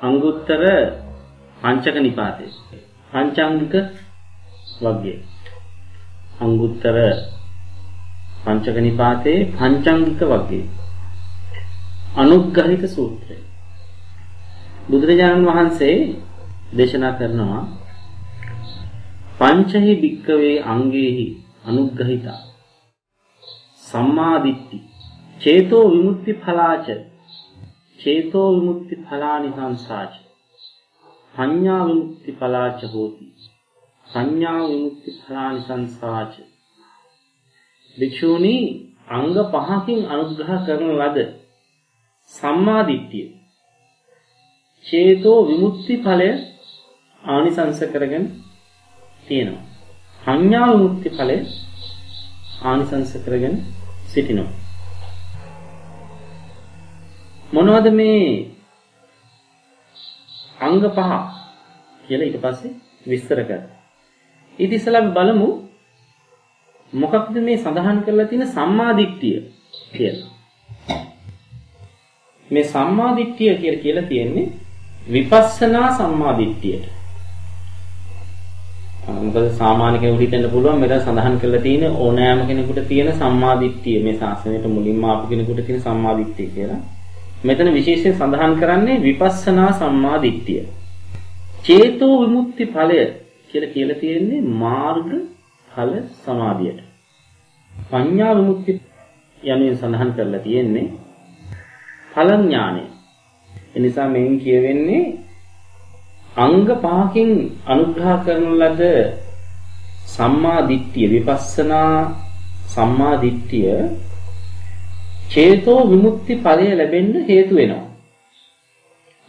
අංගුත්තර පංචක නිපාතේ පංචාංගික වර්ගය අංගුත්තර පංචක නිපාතේ පංචාංගික වර්ගය අනුග්‍රහිත සූත්‍රය. බුදුරජාණන් වහන්සේ දේශනා කරනවා පංචහි භික්කවේ අංගේහි අනුග්‍රහිතා. සම්මාදිට්ඨි. චේතෝ විමුක්ති ඵලාච චේතෝ විමුක්ති ඵලානිසංසාච පඤ්ඤා විමුක්ති ඵලාච හෝති සංඥා විමුක්ති ඵලානිසංසාච වික්ෂූනි අංග පහකින් අනුග්‍රහ කරන ලද සම්මාදිට්ඨිය චේතෝ විමුක්ති ඵලය ආනිසංස කරගෙන තියෙනවා. සංඥා විමුක්ති ඵලය ආනිසංස කරගෙන සිටිනවා. මොනවද මේ අංග පහ කියලා ඊට පස්සේ විස්තර කරා. ඊට ඉස්සෙල්ලා අපි බලමු මොකක්ද මේ සඳහන් කරලා තියෙන සම්මාදිට්ඨිය කියලා. මේ සම්මාදිට්ඨිය කියලා කියලා තියෙන්නේ විපස්සනා සම්මාදිට්ඨියට. මොකද සාමාන්‍ය කෙනෙකුට හිතෙන්න පුළුවන් මෙතන සඳහන් කරලා තියෙන ඕනෑම කෙනෙකුට තියෙන සම්මාදිට්ඨිය මේ ශාසනයට මුලින්ම ආපු කෙනෙකුට තියෙන සම්මාදිට්ඨිය කියලා. මෙතන විශේෂයෙන් සඳහන් කරන්නේ විපස්සනා සම්මාදිට්ඨිය. චේතෝ විමුක්ති ඵලය කියලා කියලා තියෙන්නේ මාර්ග ඵල සමාධියට. පඤ්ඤා විමුක්ති යනුවෙන් සඳහන් කරලා තියෙන්නේ ඵල ඥානය. එනිසා මෙයින් කියවෙන්නේ අංග පහකින් අනුග්‍රහ කරන ලද සම්මා දිට්ඨිය විපස්සනා සම්මා දිට්ඨිය චේතෝ විමුක්ති ඵලය ලැබෙන්න හේතු වෙනවා.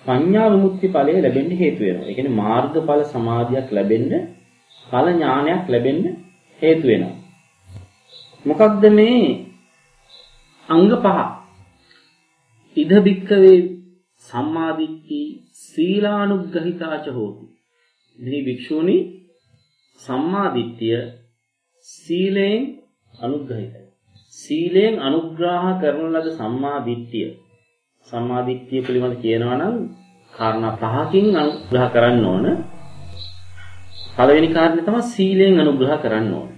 පඤ්ඤා විමුක්ති ඵලය ලැබෙන්න හේතු වෙනවා. ඒ කියන්නේ මාර්ගඵල සමාධියක් ලැබෙන්න ඵල ඥානයක් ලැබෙන්න හේතු වෙනවා. මොකක්ද මේ අංග පහ? ඉද බික්කවේ සම්මාදිට්ඨි සීලානුග්‍රහිතාච හෝති. මේ භික්ෂූනි සම්මාදිට්ඨිය සීලයෙන් අනුග්‍රහිතයි. සීලයෙන් අනුග්‍රහ කරන ලද සම්මාදිට්ඨිය සම්මාදිට්ඨිය පිළිබඳ කියනවා නම් කාරණා පහකින් අනුග්‍රහ කරන්න ඕන. පළවෙනි කාරණේ තමයි සීලයෙන් අනුග්‍රහ කරන්න ඕන.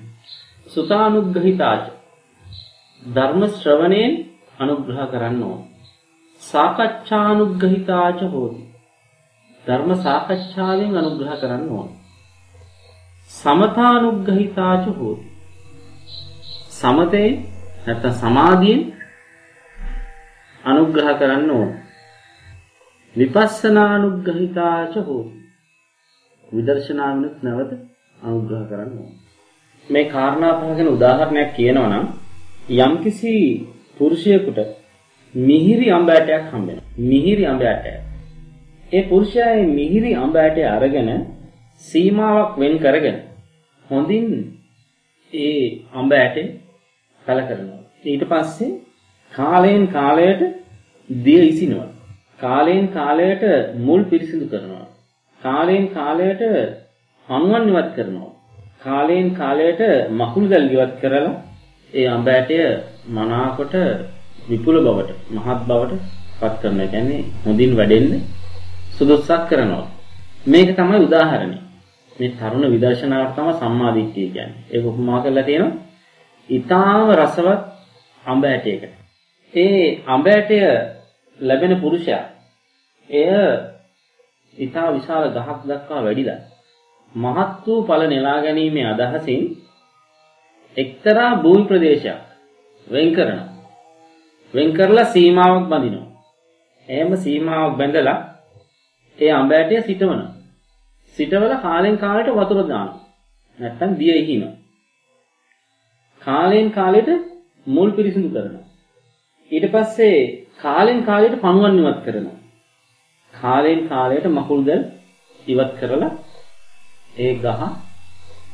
සුතානුග්‍රහිතාච ධර්ම ශ්‍රවණයෙන් අනුග්‍රහ කරන්න ඕන. සාකච්ඡානුග්‍රහිතාච හෝති. ධර්ම සාකච්ඡාවෙන් අනුග්‍රහ කරන්න ඕන. සමතානුග්‍රහිතාච හෝති. සමතේ නැත්නම් සමාධියෙන් අනුග්‍රහ කරන්න ඕන. විපස්සනානුග්‍රහිතාච හෝති. විදර්ශනාවෙනුත් නැවත අනුග්‍රහ කරන්න ඕන. මේ කාරණා පහ ගැන උදාහරණයක් කියනවා නම් යම්කිසි පුරුෂයෙකුට මිහිරි අඹ ඇටයක් හම්බ වෙනවා. මිහිරි අඹ ඇටයක්. ඒ පුරුෂයා මේ මිහිරි අඹ ඇටය අරගෙන සීමාවක් වෙන් කරගෙන හොඳින් ඒ අඹ ඇටේ කල කරනවා. ඊට පස්සේ කාලයෙන් කාලයට දිය ඉසිනවා. කාලයෙන් කාලයට මුල් පිරිසිදු කරනවා. කාලයෙන් කාලයට හනුවන් ඉවත් කරනවා. කාලයෙන් කාලයට මකුළු දැල් ඉවත් කරලා ඒ අඹ ඇටය මනාකොට විපුල බවට මහත් බවට පත් කරනවා. ඒ කියන්නේ හොඳින් වැඩෙන්න සුදුසුසක් කරනවා. මේක තමයි උදාහරණය. මේ තරුණ විදර්ශනාවක් තමයි සම්මාදිට්ඨිය කියන්නේ. ඒක උපමා කරලා තියෙනවා. ඊටාම රසවත් අඹ ඇටයකට. ඒ අඹ ඇටය ලැබෙන පුරුෂයා එය ඊටා විශාල ගහක් දක්වා වැඩිලා මහත් වූ ඵල නෙලා ගැනීමේ අදහසින් එක්තරා භූමි ප්‍රදේශයක් වෙන් කරනවා. වෙන් කරලා සීමාවක් බඳිනවා. එහෙම සීමාවක් බැඳලා ඒ අඹ ඇටය සිටවනවා. සිටවලා කාලෙන් කාලයට වතුර දානවා. නැත්තම් දිය ඉහිනවා. කාලෙන් කාලයට මුල් පිරිසිදු කරනවා. ඊට පස්සේ කාලෙන් කාලයට පණුවන් ඉවත් කරනවා. කාලෙන් කාලයට මකුළු දැල් ඉවත් කරලා ඒ ගහ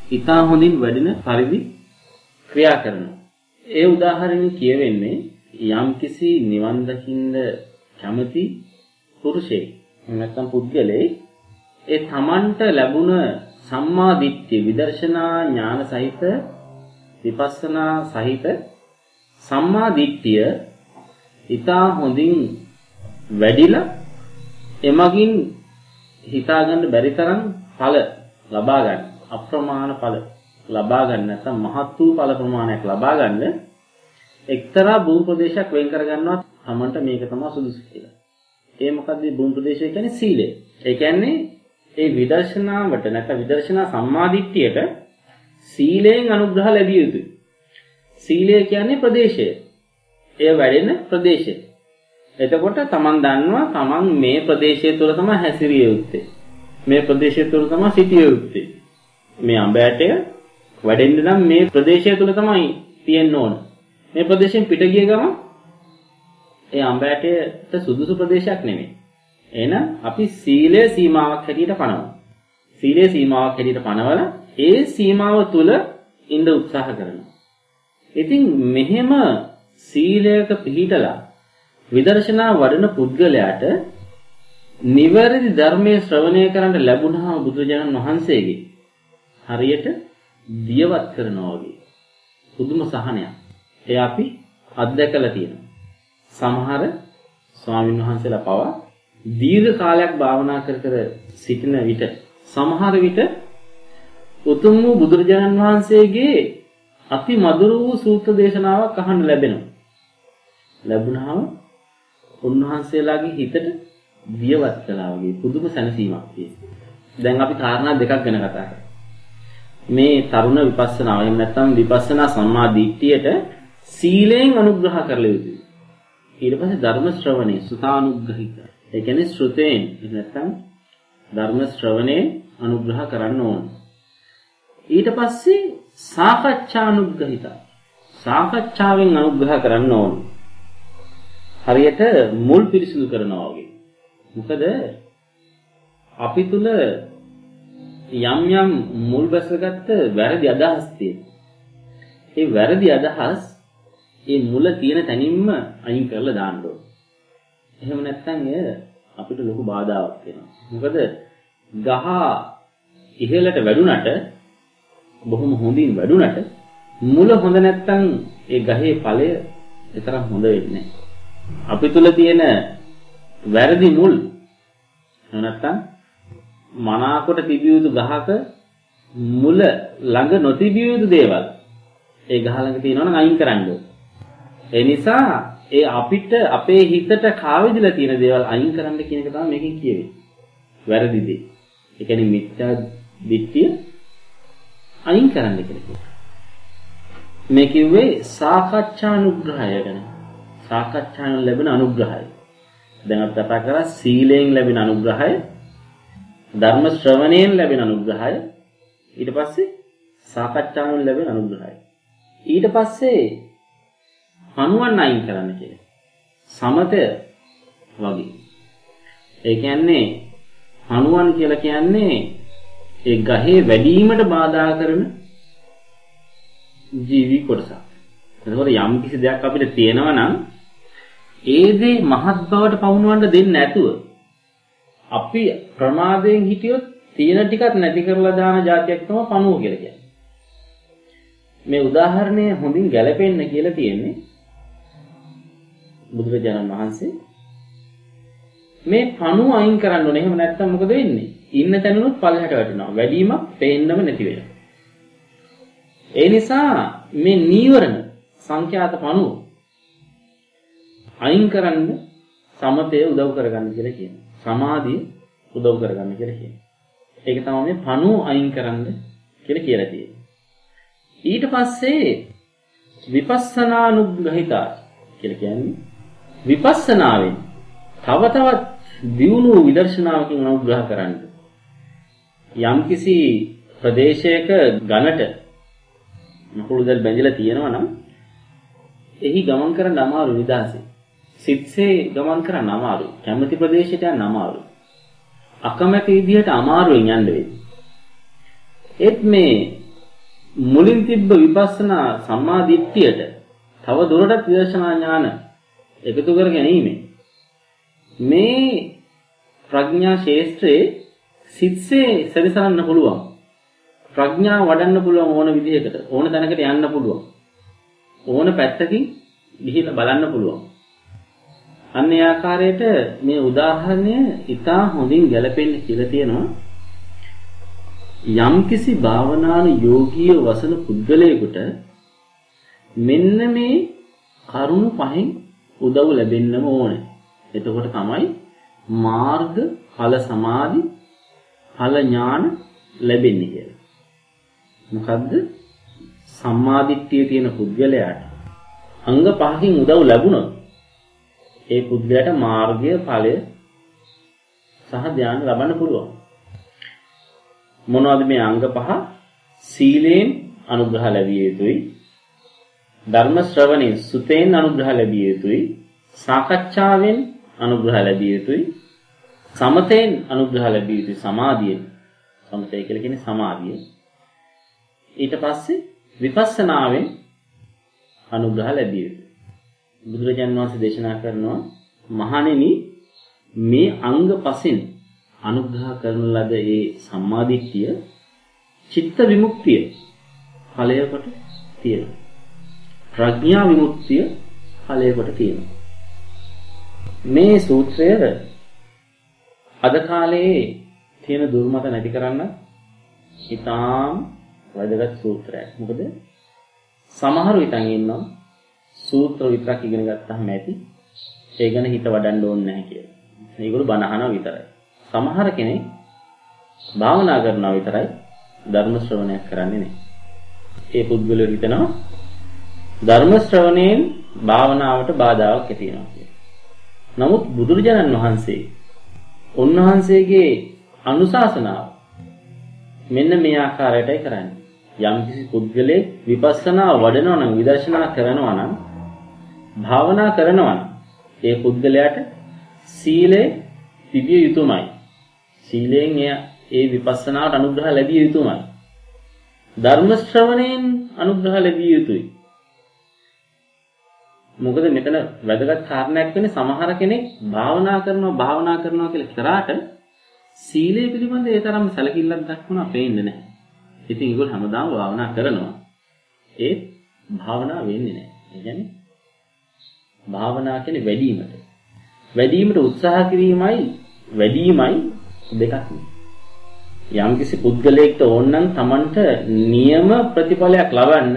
ඊටා හොඳින් වැඩෙන පරිදි ක්‍රියා කරනවා. ඒ උදාහරණය කියවෙන්නේ යම්කිසි නිවන් දකින්න කැමති පුරුෂයෙක් නැත්නම් පුද්ගලයෙක් ඒ තමන්ට ලැබුණ සම්මා දිට්ඨිය විදර්ශනා ඥාන සහිත විපස්සනා සහිත සම්මා දිට්ඨිය ඊටා හොඳින් වැඩිලා එමගින් හිතාගන්න බැරි තරම් ඵල ලබා ගන්න අප්‍රමාණ ඵල ලබා ගන්න නැත්නම් මහත් වූ ඵල ප්‍රමාණයක් ලබා ගන්න එක්තරා භූ ප්‍රදේශයක් වෙන් කර ගන්නවා තමන්ට මේක තමයි සුදුසු කියලා. ඒ මොකද්ද භූ ප්‍රදේශය කියන්නේ සීලය. ඒ කියන්නේ ඒ විදර්ශනාවට නැත්නම් විදර්ශනා සම්මාදිට්ඨියට සීලයෙන් අනුග්‍රහ ලැබිය යුතුයි. සීලය කියන්නේ ප්‍රදේශය. එය වැඩෙන ප්‍රදේශය. එතකොට තමන් දන්නවා තමන් මේ ප්‍රදේශය තුළ තමයි හැසිරිය යුත්තේ. මේ ප්‍රදේශය තුළ තමයි සිටිය යුත්තේ. මේ අඹ ඇටය වැඩෙන්න නම් මේ ප්‍රදේශය තුළ තමයි තියෙන්න ඕන. මේ ප්‍රදේශයෙන් පිට ගිය ගමන් ඒ අඹ ඇටයට සුදුසු ප්‍රදේශයක් නෙමෙයි. එහෙනම් අපි සීලය සීමාවක් හැටියට පනවනවා. සීලය සීමාවක් හැටියට පනවල ඒ සීමාව තුළ ඉඳ උත්සාහ කරනවා. ඉතින් මෙහෙම සීලයක පිළිටලා විදර්ශනා වඩන පුද්ගලයාට නිවැරදි ධර්මයේ ශ්‍රවණය කරන්න ලැබුණාම බුදුරජාණන් වහන්සේගේ හරියට දියවත් කරනවා වගේ පුදුම සහනයක්. ඒ අපි අත්දැකලා තියෙනවා. සමහර ස්වාමීන් වහන්සේලා පවා දීර්ඝ කාලයක් භාවනා කර කර සිටින විට සමහර විට උතුම් වූ බුදුරජාණන් වහන්සේගේ අති මధుර වූ සූත්‍ර දේශනාවක් අහන්න ලැබෙනවා. ලැබුණාම උන්වහන්සේලාගේ හිතට වියවත් කළා වගේ පුදුම සැනසීමක් තියෙනවා. දැන් අපි කාරණා දෙකක් ගැන කතා කරමු. මේ තරුණ විපස්සනාව එහෙම නැත්නම් විපස්සනා සම්මා දිට්ඨියට සීලයෙන් අනුග්‍රහ කරලා යුතුයි. ඊට පස්සේ ධර්ම ශ්‍රවණේ සුතානුග්‍රහිත. ඒ කියන්නේ ශ්‍රුතේන් නැත්නම් ධර්ම ශ්‍රවණේ අනුග්‍රහ කරන්න ඕන. ඊට පස්සේ සාකච්ඡානුග්‍රහිත. සාකච්ඡාවෙන් අනුග්‍රහ කරන්න ඕන. හරියට මුල් පිරිසිදු කරනවා වගේ. මොකද අපි තුල යම් යම් මුල් බැසගත්ත වැරදි අදහස් තියෙනවා. ඒ වැරදි අදහස් ඒ මුල තියෙන තැනින්ම අයින් කරලා දාන්න ඕන. එහෙම නැත්නම් එය අපිට ලොකු බාධාවක් වෙනවා. මොකද ගහ ඉහළට වැඩුණට බොහොම හොඳින් වැඩුණට මුල හොඳ නැත්නම් ඒ ගහේ ඵලය එතරම් හොඳ වෙන්නේ නැහැ. අපි තුල තියෙන වැරදි මුල් නැත්නම් මනාකොට තිබිය යුතු ගහක මුල ළඟ නොතිබිය යුතු දේවල් ඒ ගහ ළඟ තියෙනවා නම් අයින් කරන්න ඕනේ. ඒ නිසා ඒ අපිට අපේ හිතට කාවැදිලා තියෙන දේවල් අයින් කරන්න කියන එක තමයි මේකෙන් කියවෙන්නේ. වැරදි දේ. ඒ කියන්නේ මිත්‍යා දිට්ඨිය අයින් කරන්න කියලා. මේ කිව්වේ සාකච්ඡානුග්‍රහය ගැන. සාකච්ඡාවෙන් ලැබෙන අනුග්‍රහය. දැන් අපි කතා කරා සීලයෙන් ලැබෙන අනුග්‍රහය, ධර්ම ශ්‍රවණයෙන් ලැබෙන අනුග්‍රහය, ඊට පස්සේ සාකච්ඡාවෙන් ලැබෙන අනුග්‍රහය. ඊට පස්සේ හනුවන් අයින් කරන්න කියලා. සමතය වගේ. ඒ කියන්නේ හනුවන් කියලා කියන්නේ ඒ ගහේ වැඩිවීමට බාධා කරන ජීවි කොටසක්. එතකොට යම් කිසි දෙයක් අපිට තියෙනවා නම් ඒ දේ මහත් බවට පවුනවන්න දෙන්නේ නැතුව අපි ප්‍රමාදයෙන් හිටියොත් තියෙන ටිකක් නැති කරලා දාන જાතියක් තමයි පණුව කියලා කියන්නේ. මේ උදාහරණය හොඳින් ගැලපෙන්න කියලා තියෙන්නේ බුදුරජාණන් වහන්සේ මේ පණුව අයින් කරන්න ඕනේ. එහෙම නැත්නම් මොකද වෙන්නේ? ඉන්න තැනුත් පල්ලහැට වැටෙනවා. වැඩිමක් පේන්නම නැති වෙනවා. ඒ නිසා මේ නීවරණ සංඛ්‍යාත පණුව අයින් කරන්න සමතය උදව් කරගන්න කියලා කියනවා. සමාධිය උදව් කරගන්න කියලා කියනවා. ඒක තමයි මේ පණුව අයින් කරන්න කියලා කියලා තියෙන්නේ. ඊට පස්සේ විපස්සනානුග්‍රහිතා කියලා කියන්නේ විපස්සනාවෙන් තව තවත් දියුණු විදර්ශනාවකින් අනුග්‍රහ කරන්න. යම්කිසි ප්‍රදේශයක ඝනට මකුළු දැල් බැඳිලා තියෙනවා නම් එහි ගමන් කරන්න අමාරු නිදාසේ. සිත්සේ ගමන් කරන්න අමාරුයි. කැමති ප්‍රදේශයට යන්න අමාරුයි. අකමැති විදිහට අමාරුවෙන් යන්න වෙයි. ඒත් මේ මුලින් තිබ්බ විපස්සනා සම්මා දිට්ඨියට තව දුරටත් විදර්ශනා ඥාන එකතු කර ගැනීම මේ ප්‍රඥා ශේෂ්ත්‍රයේ සිත්සේ සැරිසරන්න පුළුවන්. ප්‍රඥාව වඩන්න පුළුවන් ඕන විදිහකට ඕන තැනකට යන්න පුළුවන්. ඕන පැත්තකින් ගිහිල්ලා බලන්න පුළුවන්. අන්න ඒ ආකාරයට මේ උදාහරණය ඉතා හොඳින් ගැලපෙන්නේ කියලා තියෙනවා. යම්කිසි භාවනාන යෝගීව වසන පුද්ගලයෙකුට මෙන්න මේ කරුණු පහෙන් උදව් ලැබෙන්නම ඕනේ. එතකොට තමයි මාර්ග ඵල සමාධි ඵල ඥාන ලැබෙන්නේ කියලා. මොකද්ද? සම්මාදිට්ඨිය තියෙන පුද්ගලයාට අංග පහකින් උදව් ලැබුණොත් ඒ පුද්ගලයාට මාර්ගය ඵලය සහ ධ්‍යාන ලබන්න පුළුවන්. මොනවද මේ අංග පහ? සීලයෙන් අනුග්‍රහ ලැබිය යුතුයි. ධර්ම ශ්‍රවණයෙන් සුතෙන් අනුග්‍රහ ලැබිය යුතුයි. සාකච්ඡාවෙන් අනුග්‍රහ ලැබිය යුතුයි. සමතෙන් අනුග්‍රහ ලැබිය යුතුයි සමාධියෙන්. සමතය කියලා කියන්නේ සමාධිය. ඊට පස්සේ විපස්සනාවෙන් අනුග්‍රහ ලැබිය යුතුයි. බුදුරජාන් වහන්සේ දේශනා කරනවා මහණෙනි මේ අංග පසෙන් අනුග්‍රහ කරන ලද ඒ සම්මාදිට්ඨිය චිත්ත විමුක්තිය ඵලයකට තියෙනවා. ප්‍රඥා විමුක්තිය ඵලයකට තියෙනවා. මේ සූත්‍රය අද කාලේ තියෙන දුර්මත නැති කරන්න ඉතාම වැදගත් සූත්‍රයක්. මොකද සමහර විටන් ඉන්නවා සූත්‍ර විතරක් ඉගෙන ගත්තාම ඇති ඒ ගැන හිත වඩන්න ඕනේ නැහැ කියලා. මේගොල්ලෝ බණ අහනවා විතරයි. සමහර කෙනෙක් භාවනා කරනවා විතරයි ධර්ම ශ්‍රවණයක් කරන්නේ නැහැ. ඒ පුද්ගලයා හිතනවා ධර්ම ශ්‍රවණයෙන් භාවනාවට බාධාවක් ඇති වෙනවා කියලා. නමුත් බුදුරජාණන් වහන්සේ උන්වහන්සේගේ අනුශාසනාව මෙන්න මේ ආකාරයටයි කරන්නේ. යම්කිසි පුද්ගලයෙක් විපස්සනා වඩනවා නම් විදර්ශනා කරනවා නම් භාවනා කරනවා නම් ඒ පුද්ගලයාට සීලය තිබිය යුතුමයි. සීලයෙන් එය ඒ විපස්සනාවට අනුග්‍රහ ලැබිය යුතුමයි. ධර්ම ශ්‍රවණයෙන් අනුග්‍රහ ලැබිය යුතුයි. මොකද මෙතන වැදගත් කාරණයක් වෙන්නේ සමහර කෙනෙක් භාවනා කරනවා භාවනා කරනවා කියලා කරාට සීලය පිළිබඳ ඒ තරම් සැලකිල්ලක් දක්වනවා පේන්නේ නැහැ. ඉතින් ඒගොල්ලෝ හැමදාම භාවනා කරනවා. ඒත් භාවනා වෙන්නේ නැහැ. ඒ කියන්නේ භාවනා කියන්නේ වැඩිවීමට. වැඩිවීමට උත්සාහ කිරීමයි වැඩිවීමයි දෙකක් නෙවෙයි. යම්කිසි පුද්ගලයෙක්ට ඕනනම් Tamanට නියම ප්‍රතිඵලයක් ලබන්න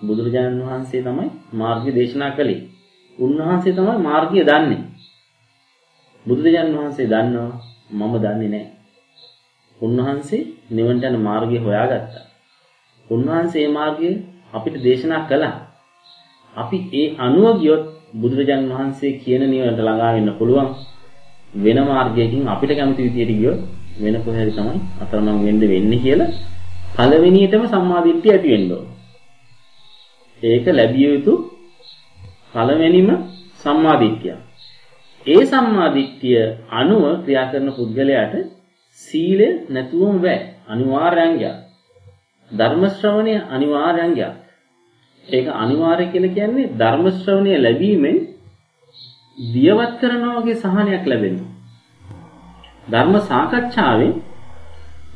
බුදුරජාණන් වහන්සේ තමයි මාර්ගය දේශනා කළේ. උන්වහන්සේ තමයි මාර්ගය දන්නේ. බුදුරජාණන් වහන්සේ දන්නවා මම දන්නේ නැහැ. උන්වහන්සේ නිවන්ට යන මාර්ගය හොයාගත්තා. උන්වහන්සේ මේ මාර්ගය අපිට දේශනා කළා. අපි ඒ අනුව ගියොත් බුදුරජාණන් වහන්සේ කියන නිවනට ළඟා වෙන්න පුළුවන්. වෙන මාර්ගයකින් අපිට කැමති විදියට ගියොත් වෙන කොහේ තමයි අතරමං වෙන්න වෙන්නේ කියලා පළවෙනියටම සම්මාදිට්ඨිය ඇති වෙන්න ඕන. ඒක ලැබිය යුතු පළවෙනිම සම්මාදිට්ඨිය. ඒ සම්මාදිට්ඨිය අනුව ක්‍රියා කරන පුද්ගලයාට සීලය නැතුවම බෑ. අනිවාර්යයෙන් යක්. ධර්ම ශ්‍රවණය අනිවාර්යයෙන් යක්. ඒක අනිවාර්ය කියලා කියන්නේ ධර්ම ශ්‍රවණය ලැබීමෙන් දියවත් කරනවා වගේ සහනයක් ලැබෙනවා. ධර්ම සාකච්ඡාවෙන්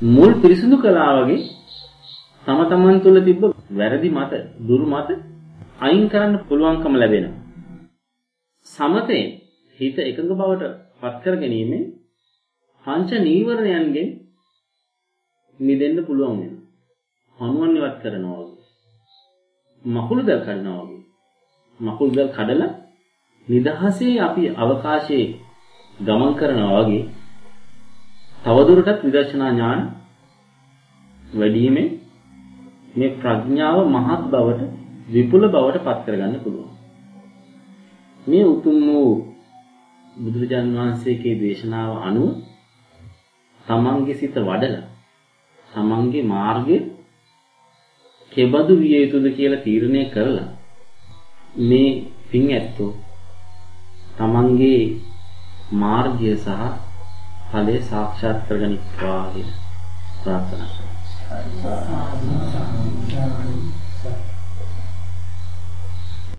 මුල් පිරිසිදු කළා වගේ තම තමන් තුළ තිබ්බ වැරදි මත, දුරු මත අයින් කරන්න පුළුවන්කම ලැබෙනවා. සමතේ හිත එකඟ බවට පත් කර ගැනීමෙන් පංච නීවරණයන්ගෙන් මිදෙන්න පුළුවන් වෙනවා. හනුවන් ඉවත් කරනවා වගේ. මකුළු දල් කඩනවා වගේ. මකුළු දල් කඩලා නිදහසේ අපි අවකාශයේ ගමන් කරනවා වගේ තවදුරටත් විදර්ශනා ඥාන වැඩිීමෙන් මේ ප්‍රඥාව මහත් බවට විපුල බවට පත් කරගන්න පුළුවන්. මේ උතුම් වූ බුදුරජාන් වහන්සේගේ දේශනාව අනුව තමන්ගේ සිත වඩලා තමන්ගේ මාර්ගය කෙබඳු විය යුතුද කියලා තීරණය කරලා මේ පින් ඇත්තෝ තමන්ගේ මාර්ගය සහ ඵලය සාක්ෂාත් කරගනිත්වා කියලා ප්‍රාර්ථනා කරනවා А ты не?